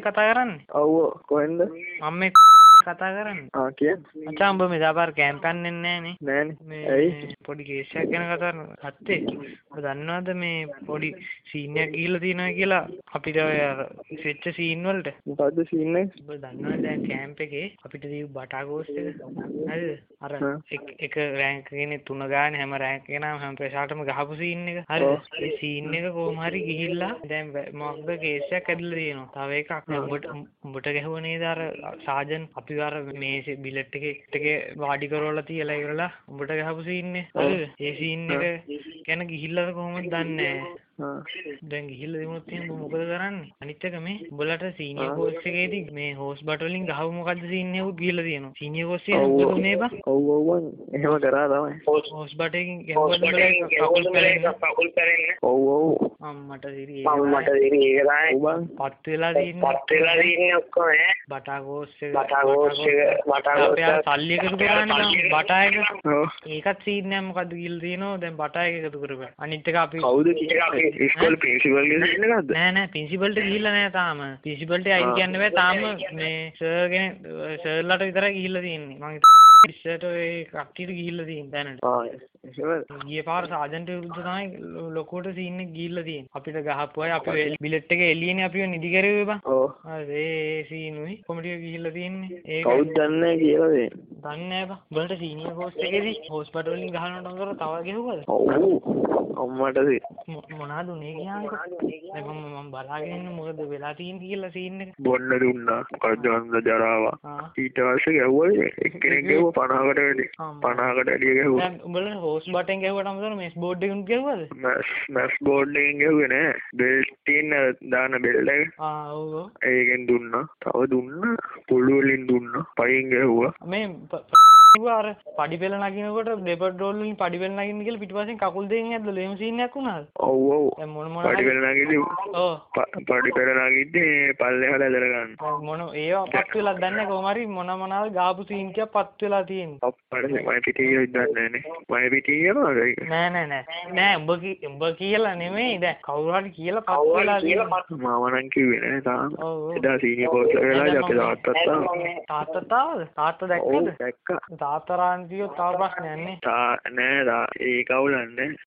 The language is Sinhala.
කතා කරන්නේ? ඔව් කොහෙන්ද? මම මේ කතා කරන්නේ. ආ කියන්න. මචං උඹ මෙදාපාර කැම්ප් යන්න නැහනේ නෑනේ. ඇයි? පොඩි කේස් එකක් ගැන කතා කරනවා අත්තේ ඔබ දන්නවද මේ පොඩි සීන් එකක් ගිහිල්ලා තියෙනවා කියලා? අපිට ඔය වෙච්ච සීන් වලට. මොකද්ද සීන් එක? ඔබ දන්නවද දැන් කැම්ප් එකේ අපිට දීපු බටා ගෝස් එක? හරිද? අර. එක රෑන්ක් එකේ තුන ගානේ හැම රෑන්ක් එකේම හැම ප්‍රශාටම ගහපු සීන් එක. හරිද? ඒ සීන් එක කොහොම හරි ගිහිල්ලා දැන් මොකක්ද කේස් එකක් ඇදලා තියෙනවා. තව එකක්. උඹට උඹට ගැහුව නේද අර සාජන්? අපි අර මේසේ බිලට් එකේ එකේ වාඩි කරවලා තියලා ඉවරලා උඹට ගහපු සීන් එක හරිද ඒ සීන් එක ගැන ගිහිල්ලාද කොහොමද දන්නේ දැන් ගිහිල්ලා දෙමුත් එහෙනම් මොකද කරන්නේ? අනිත් එක මේ උඹලට සීනියර් කෝස් එකේදී මේ හෝස් බට් වලින් ගහව මොකද්ද සීන් එක ගිහිල්ලා තියෙනවා. සීනියර් කෝස් එකේ. මොකද උනේ බං ඔව් ඔව් එහෙම කරා තමයි. හෝස් බට් එකකින් ගැහුවද උඹලා කකුල් පැලෙන්නේ ඔව් ඔව්. අම්මට සිරි මට දිරි ඒක තමයි බං. පත් වෙලා තින්නේ පත් වෙලා තියෙන්නේ ඔක්කොම ඈ. බටා කෝස් එක බටා ගෝස් එක බටා අපේ අර සල්ලි එකතු කරානේ බං. බටා එක. ඔව්. ඒකත් සීන් එක මොකද්ද ගිහිල්ලා තියෙනවා. දැන් බටා එක එකතු කරපන්. අනිත් එක අපි කවුද කියන්නේ ඉස්කෝලේ ප්‍රින්සිපල් ගේ සීන් එකක්ද? නෑ නෑ. පින්සිපල්ට ගිහිල්ලා නෑ තාම. පින්සිපල්ට අයින්. කියන්න බෑ. තාම මේ සර් කෙනෙක් සර්ලට විතරයි ගිහිල්ලා තියෙන්නේ. මං ඉස්සරට ඔය කට්ටියට ගිහිල්ලා තියෙන දැනට. ආ ගිය පාර සාජන්ට විරුද්ධ තමයි ලොකුවට සීන් එක ගිහිල්ලා තියෙන්නේ. අපිට ගහපු අය අපි බිලට් එක එළියනේ අපිව නිදි කරේ බං. ඔව්. ඒ සීනුයි කොමිටිය ගිහිල්ලා තියෙන්නේ. ඒක කවුද දන්නේ කියලා දෙන්න දන්නේ නෑ බං. උඹලට සීනියර් කෝස් එකේදී හොස්පිටල් වලින් ගහනකොට අතර තව ගෙහුවද ඔව්. අම්මට දේ? මොනවද උනේ කියන්නකෝ දැන් මම මම බලාගෙන ඉන්න මොකද වෙලා තියෙන්නේ කියලා සීන් එක. බොන්න දුන්නා. හන්ද ජරාවා. ඊට පස්සේ ගැහුවා එක්කෙනෙක් ගැහුවා 50කට වැඩි අම්මා. 50කට වැඩි ගැහුවා දැන් උඹලා හෝස් බටෙන් ගැහුවට අමතරව මේස් බෝඩ් එකකින් ගැහුවද? මැස් මැස් බෝඩ් එකෙන් ගැහුවේ නෑ. බෙල්ට් තියෙන දාන බෙල්ට් එක. ආ ඔව් ඔව්. ඒකෙන් දුන්නා. තව දුන්නා. පොළු වලින් දුන්නා. පයින් ගැහුවා. මේ කිව්වා අර පඩි පෙළ නගිනකොට ඩෙපර්ට් රෝල් වලින් පඩි පෙළ නගින්න කියලා පිටිපස්සෙන් කකුල් දෙකෙන් ඇද්දලු එහෙම සීන් එකක් වුණාද? ඔව් ඔව් දැන් මොන මොන පඩි හරි- පෙළ නගිද්දි ඔව්. ප- පඩි පෙළ නගිද්දි පල්ලෙහාට ඇදලා ගන්න මොන ඒවා පත් වෙලා දන්නේ නැහැ කොහොම හරි මොන මොනවාද ගාපු සීන් ටිකක් පත් වෙලා තියෙන්නේ. අප්පට මම පිටිය දන්නේ නෑනේ මම පිටිය නෑ නෑ නෑ නෑ උඹ කි- උඹ කියලා නෙමෙයි දැන් කවුරු හරි කියලා පත් වෙලා කියලා. මම නම් කිව්වේ නෑ තාම. එදා සීනියර් එක වෙලා අපි තාත්තත් තාම තාත්තා දැක්කද? දැක්කා තාත්තා රාන්තියෝ තව ප්‍රශ්නයක් නේ. තා නෑ තා ඒක අවුලන්නේ